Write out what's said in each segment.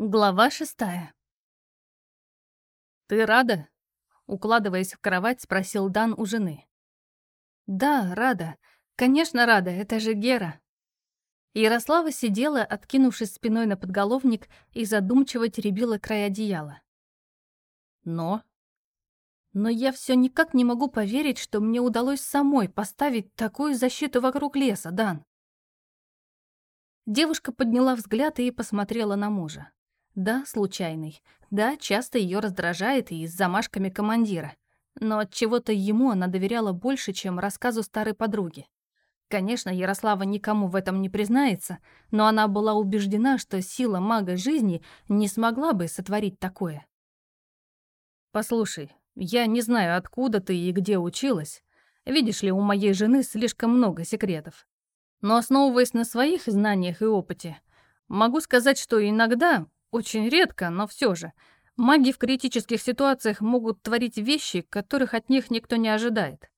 Глава шестая. «Ты рада?» — укладываясь в кровать, спросил Дан у жены. «Да, рада. Конечно, рада. Это же Гера». Ярослава сидела, откинувшись спиной на подголовник, и задумчиво теребила край одеяла. «Но?» «Но я все никак не могу поверить, что мне удалось самой поставить такую защиту вокруг леса, Дан». Девушка подняла взгляд и посмотрела на мужа. Да, случайный. Да, часто ее раздражает и с замашками командира. Но от чего-то ему она доверяла больше, чем рассказу старой подруги. Конечно, Ярослава никому в этом не признается, но она была убеждена, что сила мага жизни не смогла бы сотворить такое. «Послушай, я не знаю, откуда ты и где училась. Видишь ли, у моей жены слишком много секретов. Но основываясь на своих знаниях и опыте, могу сказать, что иногда очень редко, но все же. Маги в критических ситуациях могут творить вещи, которых от них никто не ожидает.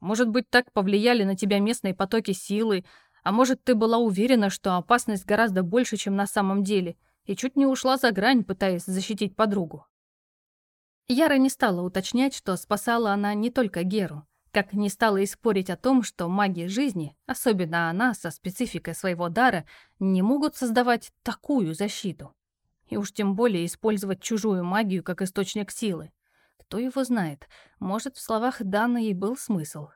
Может быть, так повлияли на тебя местные потоки силы, а может, ты была уверена, что опасность гораздо больше, чем на самом деле, и чуть не ушла за грань, пытаясь защитить подругу. Яра не стала уточнять, что спасала она не только Геру, как не стала и спорить о том, что маги жизни, особенно она со спецификой своего дара, не могут создавать такую защиту. И уж тем более использовать чужую магию как источник силы. Кто его знает, может, в словах Даны и был смысл.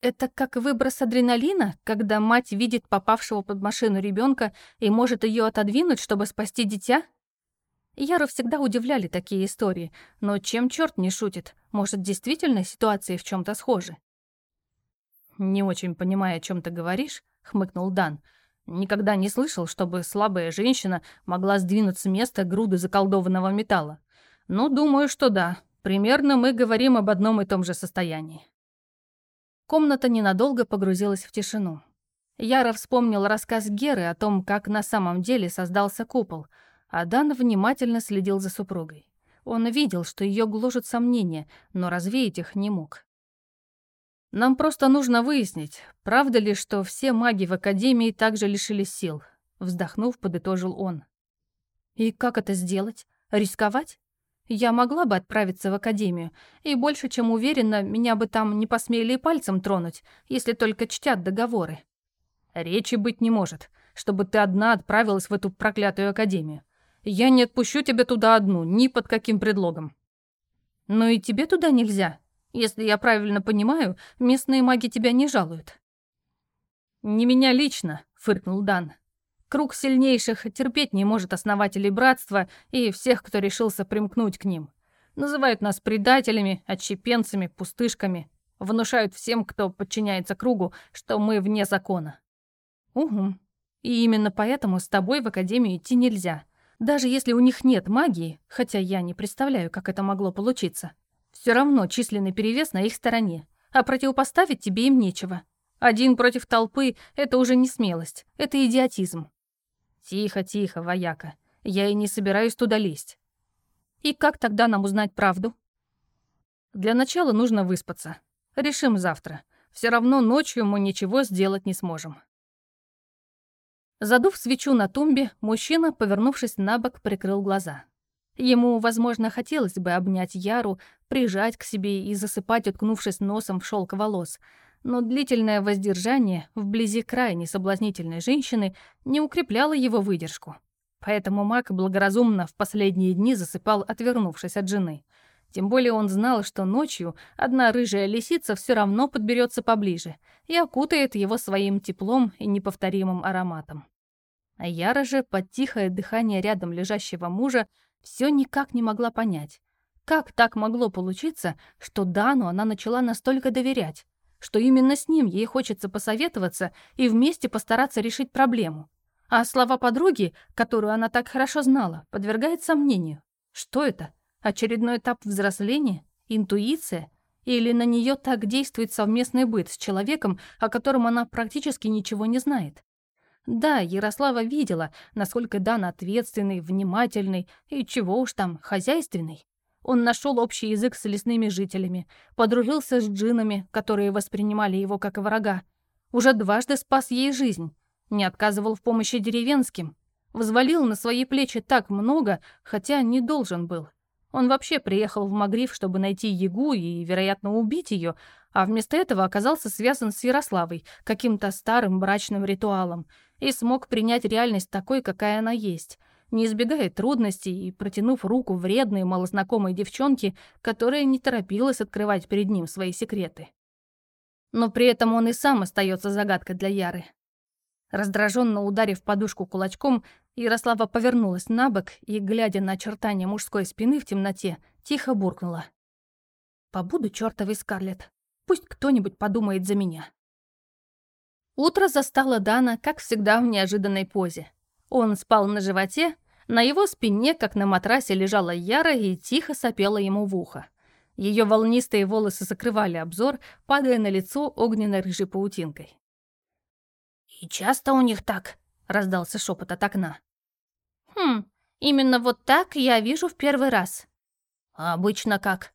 Это как выброс адреналина, когда мать видит попавшего под машину ребенка и может ее отодвинуть, чтобы спасти дитя? Яру всегда удивляли такие истории, но чем черт не шутит, может, действительно ситуации в чем то схожи? «Не очень понимая, о чем ты говоришь», — хмыкнул Дан, — Никогда не слышал, чтобы слабая женщина могла сдвинуть с места груды заколдованного металла. Но думаю, что да. Примерно мы говорим об одном и том же состоянии. Комната ненадолго погрузилась в тишину. Яра вспомнил рассказ Геры о том, как на самом деле создался купол, а Дан внимательно следил за супругой. Он видел, что ее гложут сомнения, но развеять их не мог. Нам просто нужно выяснить, правда ли, что все маги в Академии также лишились сил. Вздохнув, подытожил он. И как это сделать? Рисковать? Я могла бы отправиться в Академию, и больше чем уверена, меня бы там не посмели и пальцем тронуть, если только чтят договоры. Речи быть не может, чтобы ты одна отправилась в эту проклятую Академию. Я не отпущу тебя туда одну, ни под каким предлогом. Но и тебе туда нельзя, если я правильно понимаю, местные маги тебя не жалуют». «Не меня лично», — фыркнул Дан. «Круг сильнейших терпеть не может основателей братства и всех, кто решился примкнуть к ним. Называют нас предателями, отщепенцами, пустышками. Внушают всем, кто подчиняется кругу, что мы вне закона». «Угу. И именно поэтому с тобой в Академию идти нельзя. Даже если у них нет магии, хотя я не представляю, как это могло получиться». Все равно численный перевес на их стороне, а противопоставить тебе им нечего. Один против толпы — это уже не смелость, это идиотизм. Тихо, тихо, вояка, я и не собираюсь туда лезть. И как тогда нам узнать правду? Для начала нужно выспаться. Решим завтра. Все равно ночью мы ничего сделать не сможем. Задув свечу на тумбе, мужчина, повернувшись на бок, прикрыл глаза. Ему, возможно, хотелось бы обнять Яру, прижать к себе и засыпать, уткнувшись носом в шелк волос, но длительное воздержание вблизи крайне соблазнительной женщины не укрепляло его выдержку. Поэтому маг благоразумно в последние дни засыпал, отвернувшись от жены. Тем более он знал, что ночью одна рыжая лисица все равно подберется поближе и окутает его своим теплом и неповторимым ароматом. А Яра же, под тихое дыхание рядом лежащего мужа, все никак не могла понять, как так могло получиться, что Дану она начала настолько доверять, что именно с ним ей хочется посоветоваться и вместе постараться решить проблему. А слова подруги, которую она так хорошо знала, подвергает сомнению. Что это? Очередной этап взросления? Интуиция? Или на нее так действует совместный быт с человеком, о котором она практически ничего не знает? Да, Ярослава видела, насколько Дан ответственный, внимательный и чего уж там, хозяйственный. Он нашел общий язык с лесными жителями, подружился с джинами, которые воспринимали его как врага. Уже дважды спас ей жизнь, не отказывал в помощи деревенским. Взвалил на свои плечи так много, хотя не должен был. Он вообще приехал в Магриф, чтобы найти Ягу и, вероятно, убить ее, а вместо этого оказался связан с Ярославой, каким-то старым брачным ритуалом, и смог принять реальность такой, какая она есть, не избегая трудностей и протянув руку вредной малознакомой девчонке, которая не торопилась открывать перед ним свои секреты. Но при этом он и сам остается загадкой для Яры. Раздраженно ударив подушку кулачком, Ярослава повернулась на бок и, глядя на очертания мужской спины в темноте, тихо буркнула. «Побуду чертовой Скарлетт. Пусть кто-нибудь подумает за меня». Утро застало Дана, как всегда, в неожиданной позе. Он спал на животе, на его спине, как на матрасе, лежала Яра и тихо сопела ему в ухо. Ее волнистые волосы закрывали обзор, падая на лицо огненной рыжей паутинкой. «И часто у них так?» — раздался шепот от окна. «Хм, именно вот так я вижу в первый раз». «А обычно как?»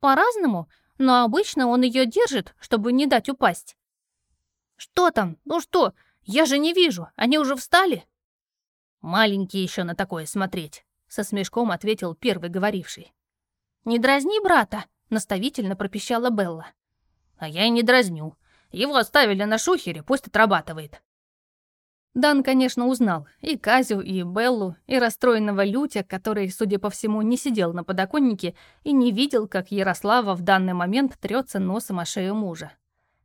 «По-разному, но обычно он ее держит, чтобы не дать упасть». «Что там? Ну что? Я же не вижу. Они уже встали?» «Маленький еще на такое смотреть», — со смешком ответил первый говоривший. «Не дразни брата», — наставительно пропищала Белла. «А я и не дразню. Его оставили на шухере, пусть отрабатывает». Дан, конечно, узнал и Казю, и Беллу, и расстроенного Лютя, который, судя по всему, не сидел на подоконнике и не видел, как Ярослава в данный момент трется носом о шею мужа.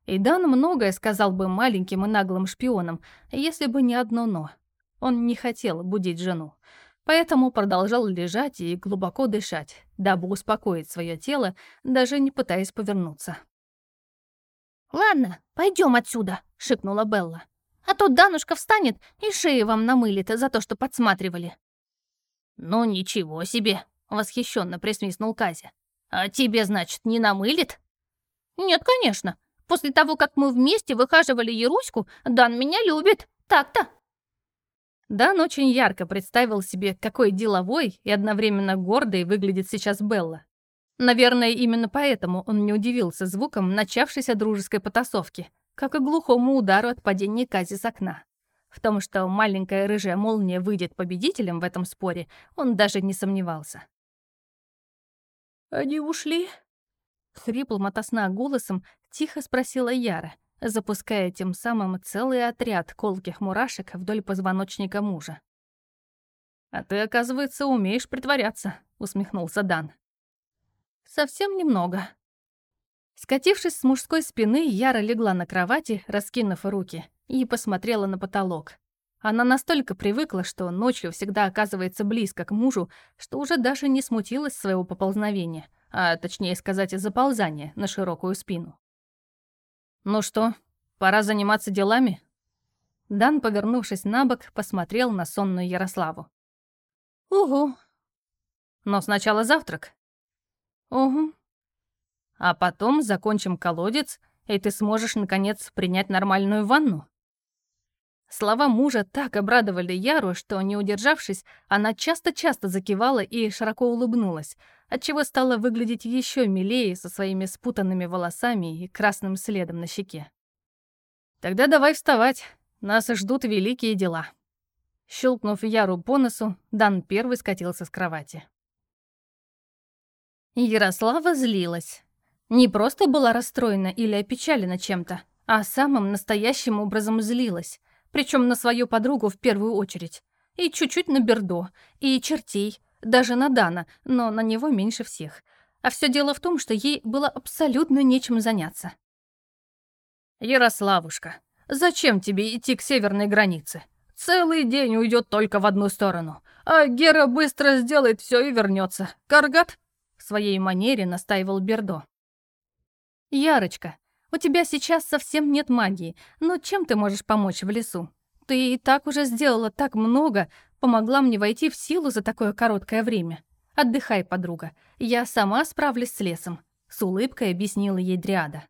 И Дан многое сказал бы маленьким и наглым шпионам, если бы не одно «но». Он не хотел будить жену, поэтому продолжал лежать и глубоко дышать, дабы успокоить свое тело, даже не пытаясь повернуться. «Ладно, пойдем отсюда», — шикнула Белла. «А то Данушка встанет и шею вам намылит за то, что подсматривали». «Ну ничего себе!» — восхищенно присвистнул Казя. «А тебе, значит, не намылит?» «Нет, конечно. После того, как мы вместе выхаживали Яруську, Дан меня любит. Так-то». Дан очень ярко представил себе, какой деловой и одновременно гордой выглядит сейчас Белла. Наверное, именно поэтому он не удивился звуком начавшейся дружеской потасовки, как и глухому удару от падения Кази с окна. В том, что маленькая рыжая молния выйдет победителем в этом споре, он даже не сомневался. «Они ушли?» Хриплым от голосом тихо спросила Яра, запуская тем самым целый отряд колких мурашек вдоль позвоночника мужа. «А ты, оказывается, умеешь притворяться», — усмехнулся Дан. Совсем немного. Скатившись с мужской спины, Яра легла на кровати, раскинув руки, и посмотрела на потолок. Она настолько привыкла, что ночью всегда оказывается близко к мужу, что уже даже не смутилась своего поползновения, а точнее сказать, заползания на широкую спину. «Ну что, пора заниматься делами?» Дан, повернувшись на бок, посмотрел на сонную Ярославу. «Угу». «Но сначала завтрак». «Угу». «А потом закончим колодец, и ты сможешь, наконец, принять нормальную ванну?» Слова мужа так обрадовали Яру, что, не удержавшись, она часто-часто закивала и широко улыбнулась, отчего стала выглядеть еще милее со своими спутанными волосами и красным следом на щеке. «Тогда давай вставать, нас ждут великие дела». Щелкнув Яру по носу, Дан первый скатился с кровати. Ярослава злилась. Не просто была расстроена или опечалена чем-то, а самым настоящим образом злилась, причем на свою подругу в первую очередь, и чуть-чуть на Бердо, и чертей, даже на Дана, но на него меньше всех. А все дело в том, что ей было абсолютно нечем заняться. «Ярославушка, зачем тебе идти к северной границе? Целый день уйдет только в одну сторону, а Гера быстро сделает все и вернется. Каргат?» в своей манере настаивал Бердо. «Ярочка, у тебя сейчас совсем нет магии, но чем ты можешь помочь в лесу? Ты и так уже сделала так много, помогла мне войти в силу за такое короткое время. Отдыхай, подруга, я сама справлюсь с лесом», — с улыбкой объяснила ей Дриада.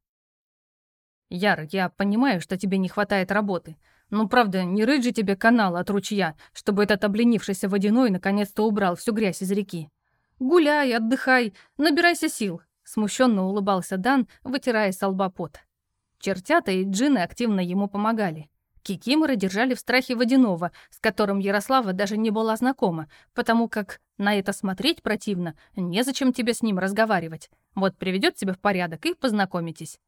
«Яр, я понимаю, что тебе не хватает работы, но правда, не рыть же тебе канал от ручья, чтобы этот обленившийся водяной наконец-то убрал всю грязь из реки. Гуляй, отдыхай, набирайся сил», — смущенно улыбался Дан, вытирая с лба пот. Чертята и джины активно ему помогали. Кикиморы держали в страхе водяного, с которым Ярослава даже не была знакома, потому как на это смотреть противно, незачем тебе с ним разговаривать. Вот приведет тебя в порядок и познакомитесь.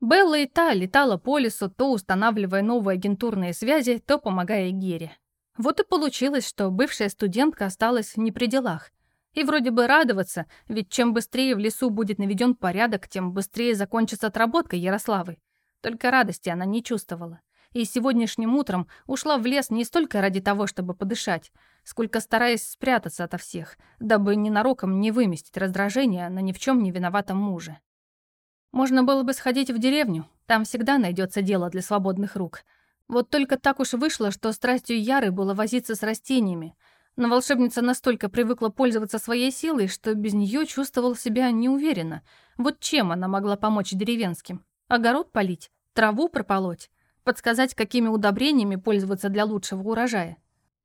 Белла и та летала по лесу, то устанавливая новые агентурные связи, то помогая Гере. Вот и получилось, что бывшая студентка осталась не при делах. И вроде бы радоваться, ведь чем быстрее в лесу будет наведен порядок, тем быстрее закончится отработка Ярославы. Только радости она не чувствовала. И сегодняшним утром ушла в лес не столько ради того, чтобы подышать, сколько стараясь спрятаться ото всех, дабы ненароком не выместить раздражение на ни в чем не виноватом муже. Можно было бы сходить в деревню, там всегда найдется дело для свободных рук. Вот только так уж вышло, что страстью Яры было возиться с растениями, но волшебница настолько привыкла пользоваться своей силой, что без нее чувствовал себя неуверенно. Вот чем она могла помочь деревенским? Огород полить? Траву прополоть? Подсказать, какими удобрениями пользоваться для лучшего урожая?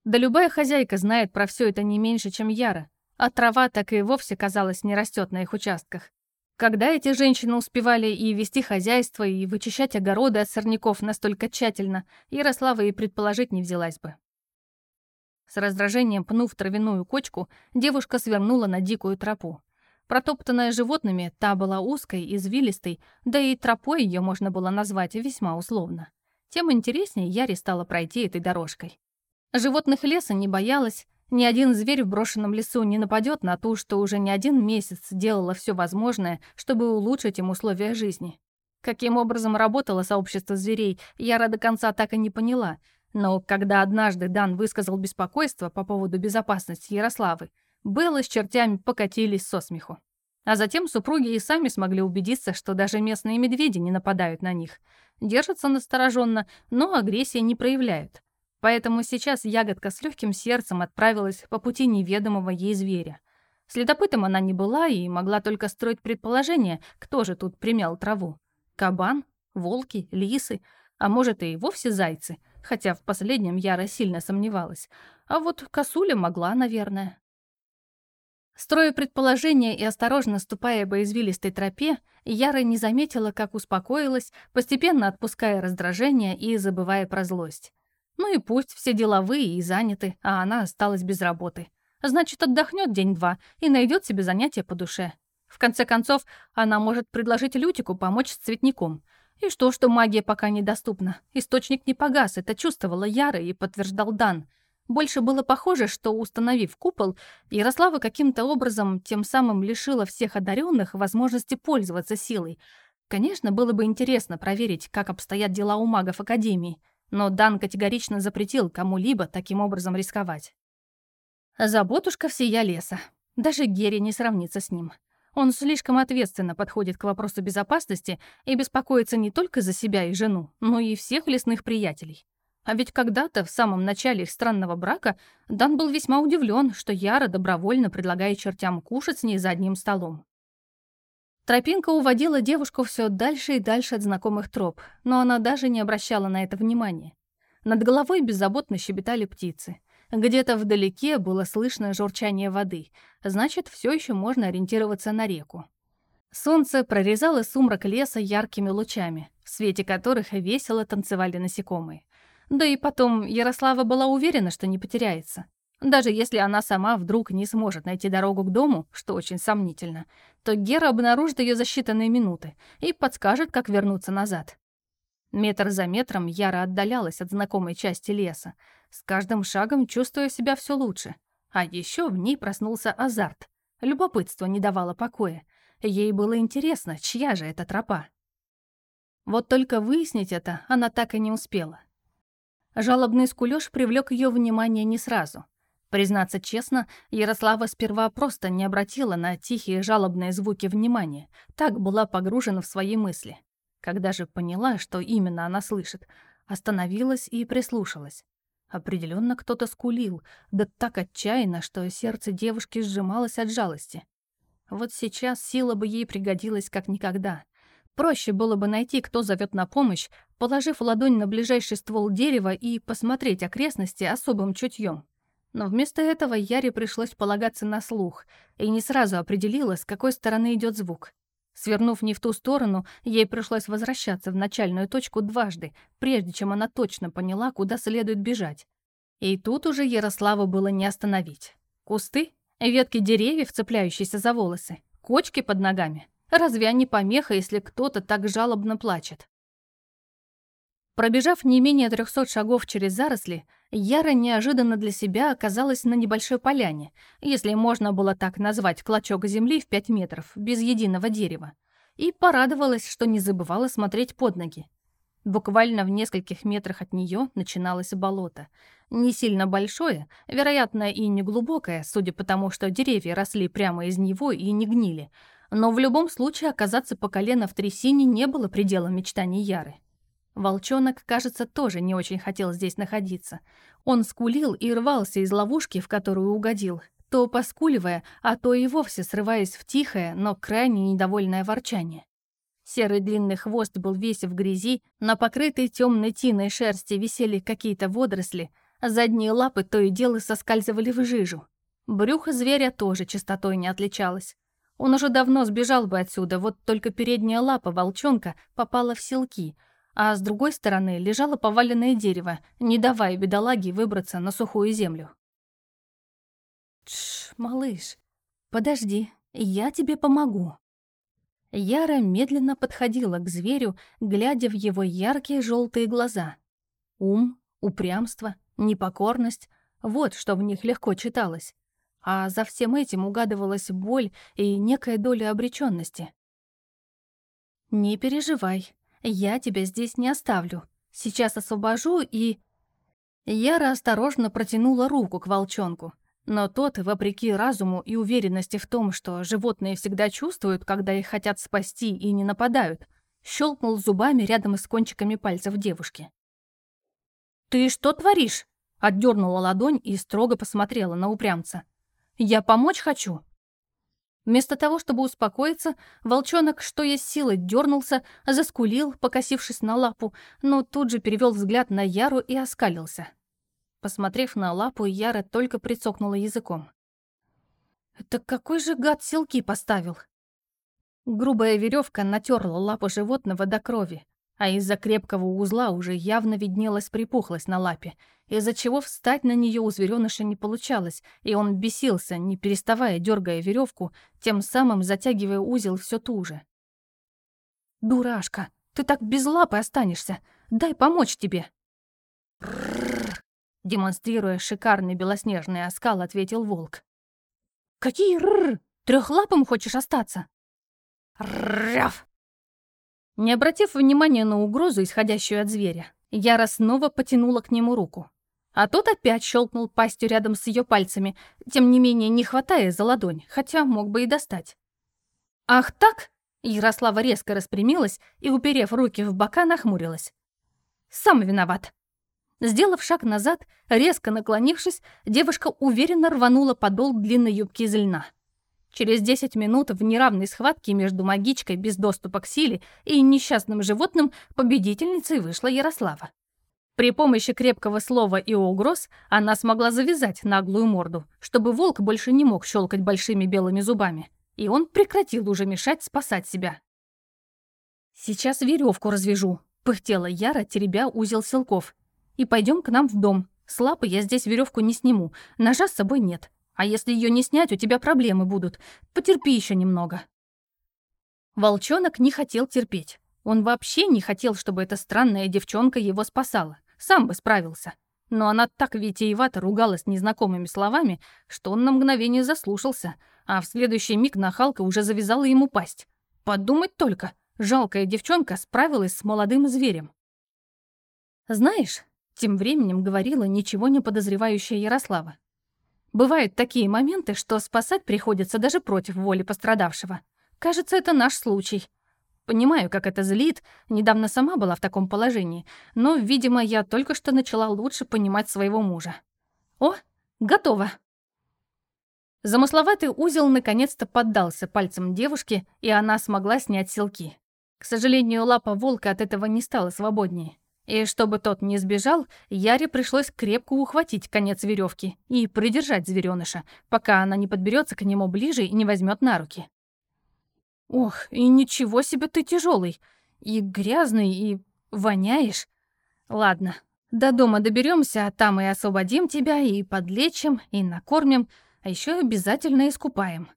Да любая хозяйка знает про все это не меньше, чем Яра, а трава так и вовсе, казалось, не растет на их участках. Когда эти женщины успевали и вести хозяйство, и вычищать огороды от сорняков настолько тщательно, Ярослава и предположить не взялась бы. С раздражением пнув травяную кочку, девушка свернула на дикую тропу. Протоптанная животными, та была узкой, извилистой, да и тропой ее можно было назвать весьма условно. Тем интереснее Яре стало пройти этой дорожкой. Животных леса не боялась, ни один зверь в брошенном лесу не нападет на ту, что уже не один месяц делала все возможное, чтобы улучшить им условия жизни. Каким образом работало сообщество зверей, Яра до конца так и не поняла — но когда однажды Дан высказал беспокойство по поводу безопасности Ярославы, Белла с чертями покатились со смеху. А затем супруги и сами смогли убедиться, что даже местные медведи не нападают на них. Держатся настороженно, но агрессии не проявляют. Поэтому сейчас ягодка с легким сердцем отправилась по пути неведомого ей зверя. Следопытом она не была и могла только строить предположение, кто же тут примял траву. Кабан? Волки? Лисы? А может, и вовсе зайцы? Хотя в последнем Яра сильно сомневалась. А вот косуля могла, наверное. Строя предположения и осторожно ступая по извилистой тропе, Яра не заметила, как успокоилась, постепенно отпуская раздражение и забывая про злость. Ну и пусть все деловые и заняты, а она осталась без работы. Значит, отдохнет день-два и найдет себе занятие по душе. В конце концов, она может предложить Лютику помочь с цветником — и что, что магия пока недоступна? Источник не погас, это чувствовала Яра и подтверждал Дан. Больше было похоже, что, установив купол, Ярослава каким-то образом тем самым лишила всех одаренных возможности пользоваться силой. Конечно, было бы интересно проверить, как обстоят дела у магов Академии, но Дан категорично запретил кому-либо таким образом рисковать. Заботушка всея леса. Даже Герри не сравнится с ним. Он слишком ответственно подходит к вопросу безопасности и беспокоится не только за себя и жену, но и всех лесных приятелей. А ведь когда-то, в самом начале их странного брака, Дан был весьма удивлен, что Яра добровольно предлагает чертям кушать с ней за одним столом. Тропинка уводила девушку все дальше и дальше от знакомых троп, но она даже не обращала на это внимания. Над головой беззаботно щебетали птицы. Где-то вдалеке было слышно журчание воды, значит, все еще можно ориентироваться на реку. Солнце прорезало сумрак леса яркими лучами, в свете которых весело танцевали насекомые. Да и потом Ярослава была уверена, что не потеряется. Даже если она сама вдруг не сможет найти дорогу к дому, что очень сомнительно, то Гера обнаружит ее за считанные минуты и подскажет, как вернуться назад. Метр за метром Яра отдалялась от знакомой части леса, с каждым шагом чувствуя себя все лучше. А еще в ней проснулся азарт. Любопытство не давало покоя. Ей было интересно, чья же эта тропа. Вот только выяснить это она так и не успела. Жалобный скулёж привлек ее внимание не сразу. Признаться честно, Ярослава сперва просто не обратила на тихие жалобные звуки внимания, так была погружена в свои мысли. Когда же поняла, что именно она слышит, остановилась и прислушалась. Определенно кто-то скулил, да так отчаянно, что сердце девушки сжималось от жалости. Вот сейчас сила бы ей пригодилась как никогда. Проще было бы найти, кто зовет на помощь, положив ладонь на ближайший ствол дерева и посмотреть окрестности особым чутьем. Но вместо этого Яре пришлось полагаться на слух и не сразу определила, с какой стороны идет звук. Свернув не в ту сторону, ей пришлось возвращаться в начальную точку дважды, прежде чем она точно поняла, куда следует бежать. И тут уже Ярославу было не остановить. Кусты, ветки деревьев, цепляющиеся за волосы, кочки под ногами. Разве они помеха, если кто-то так жалобно плачет? Пробежав не менее трехсот шагов через заросли, Яра неожиданно для себя оказалась на небольшой поляне, если можно было так назвать клочок земли в пять метров, без единого дерева, и порадовалась, что не забывала смотреть под ноги. Буквально в нескольких метрах от нее начиналось болото. Не сильно большое, вероятно, и не глубокое, судя по тому, что деревья росли прямо из него и не гнили, но в любом случае оказаться по колено в трясине не было пределом мечтаний Яры. Волчонок, кажется, тоже не очень хотел здесь находиться. Он скулил и рвался из ловушки, в которую угодил, то поскуливая, а то и вовсе срываясь в тихое, но крайне недовольное ворчание. Серый длинный хвост был весь в грязи, на покрытой темной тиной шерсти висели какие-то водоросли, задние лапы то и дело соскальзывали в жижу. Брюхо зверя тоже чистотой не отличалось. Он уже давно сбежал бы отсюда, вот только передняя лапа волчонка попала в селки — а с другой стороны лежало поваленное дерево, не давая бедолаге выбраться на сухую землю. «Тш, малыш, подожди, я тебе помогу». Яра медленно подходила к зверю, глядя в его яркие желтые глаза. Ум, упрямство, непокорность — вот что в них легко читалось. А за всем этим угадывалась боль и некая доля обреченности. «Не переживай, я тебя здесь не оставлю. Сейчас освобожу и...» Яра осторожно протянула руку к волчонку, но тот, вопреки разуму и уверенности в том, что животные всегда чувствуют, когда их хотят спасти и не нападают, щелкнул зубами рядом с кончиками пальцев девушки. «Ты что творишь?» — отдернула ладонь и строго посмотрела на упрямца. «Я помочь хочу». Вместо того, чтобы успокоиться, волчонок, что есть силы, дернулся, заскулил, покосившись на лапу, но тут же перевел взгляд на Яру и оскалился. Посмотрев на лапу, Яра только прицокнула языком. «Это какой же гад селки поставил?» Грубая веревка натерла лапу животного до крови, а из-за крепкого узла уже явно виднелась припухлость на лапе, из-за чего встать на нее у зверёныша не получалось, и он бесился, не переставая дергая веревку, тем самым затягивая узел все туже. «Дурашка, ты так без лапы останешься! Дай помочь тебе!» демонстрируя шикарный белоснежный оскал, ответил волк. «Какие рррр? Трехлапым хочешь остаться?» «Ррррряв!» Не обратив внимания на угрозу, исходящую от зверя, Яра снова потянула к нему руку. А тот опять щелкнул пастью рядом с ее пальцами, тем не менее не хватая за ладонь, хотя мог бы и достать. «Ах так?» Ярослава резко распрямилась и, уперев руки в бока, нахмурилась. «Сам виноват». Сделав шаг назад, резко наклонившись, девушка уверенно рванула подол длинной юбки из льна. Через 10 минут в неравной схватке между магичкой без доступа к силе и несчастным животным победительницей вышла Ярослава. При помощи крепкого слова и угроз она смогла завязать наглую морду, чтобы волк больше не мог щелкать большими белыми зубами, и он прекратил уже мешать спасать себя. «Сейчас веревку развяжу», — пыхтела Яра, теребя узел силков. «И пойдем к нам в дом. С лапы я здесь веревку не сниму, ножа с собой нет. А если ее не снять, у тебя проблемы будут. Потерпи еще немного». Волчонок не хотел терпеть. Он вообще не хотел, чтобы эта странная девчонка его спасала. Сам бы справился. Но она так витиевато ругалась незнакомыми словами, что он на мгновение заслушался, а в следующий миг нахалка уже завязала ему пасть. Подумать только, жалкая девчонка справилась с молодым зверем. «Знаешь», — тем временем говорила ничего не подозревающая Ярослава, Бывают такие моменты, что спасать приходится даже против воли пострадавшего. Кажется, это наш случай. Понимаю, как это злит, недавно сама была в таком положении, но, видимо, я только что начала лучше понимать своего мужа. О, готово. Замысловатый узел наконец-то поддался пальцам девушки, и она смогла снять силки. К сожалению, лапа волка от этого не стала свободнее. И чтобы тот не сбежал, Яре пришлось крепко ухватить конец веревки и придержать зверёныша, пока она не подберется к нему ближе и не возьмет на руки. Ох, и ничего себе ты тяжелый. И грязный, и воняешь. Ладно, до дома доберемся, а там и освободим тебя, и подлечим, и накормим, а еще обязательно искупаем.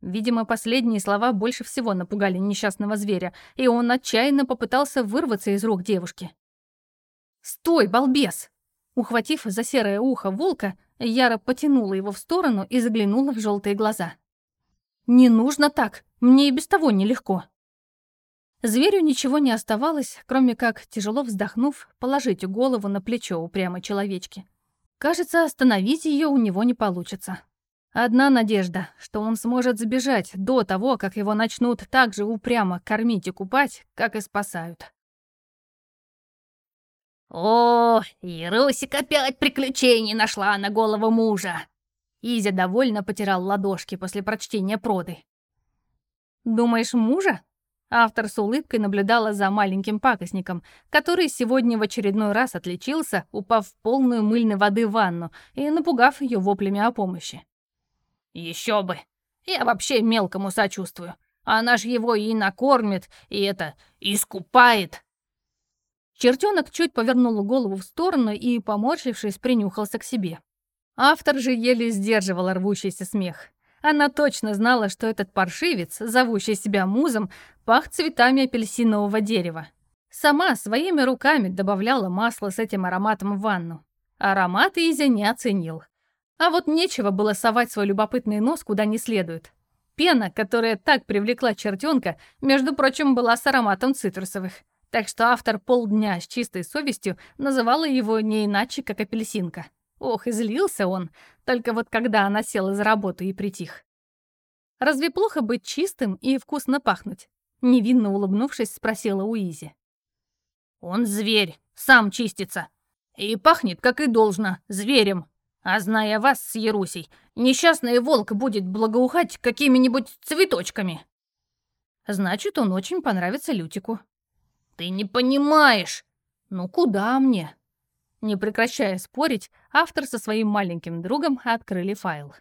Видимо, последние слова больше всего напугали несчастного зверя, и он отчаянно попытался вырваться из рук девушки. «Стой, балбес!» Ухватив за серое ухо волка, Яра потянула его в сторону и заглянула в желтые глаза. «Не нужно так, мне и без того нелегко». Зверю ничего не оставалось, кроме как, тяжело вздохнув, положить голову на плечо упрямой человечки. Кажется, остановить ее у него не получится. Одна надежда, что он сможет сбежать до того, как его начнут так же упрямо кормить и купать, как и спасают. «О, Ярусик опять приключений нашла на голову мужа!» Изя довольно потирал ладошки после прочтения проды. «Думаешь, мужа?» Автор с улыбкой наблюдала за маленьким пакостником, который сегодня в очередной раз отличился, упав в полную мыльной воды ванну и напугав ее воплями о помощи. «Еще бы! Я вообще мелкому сочувствую. Она ж его и накормит, и это, искупает!» Чертенок чуть повернул голову в сторону и, поморщившись, принюхался к себе. Автор же еле сдерживал рвущийся смех. Она точно знала, что этот паршивец, зовущий себя музом, пах цветами апельсинового дерева. Сама своими руками добавляла масло с этим ароматом в ванну. Аромат Изя не оценил. А вот нечего было совать свой любопытный нос куда не следует. Пена, которая так привлекла чертенка, между прочим, была с ароматом цитрусовых. Так что автор полдня с чистой совестью называла его не иначе, как апельсинка. Ох, и злился он, только вот когда она села за работу и притих. Разве плохо быть чистым и вкусно пахнуть? Невинно улыбнувшись, спросила Уизи. Он зверь, сам чистится. И пахнет, как и должно, зверем. А зная вас с Ярусей, несчастный волк будет благоухать какими-нибудь цветочками. Значит, он очень понравится Лютику. Ты не понимаешь. Ну куда мне? Не прекращая спорить, автор со своим маленьким другом открыли файл.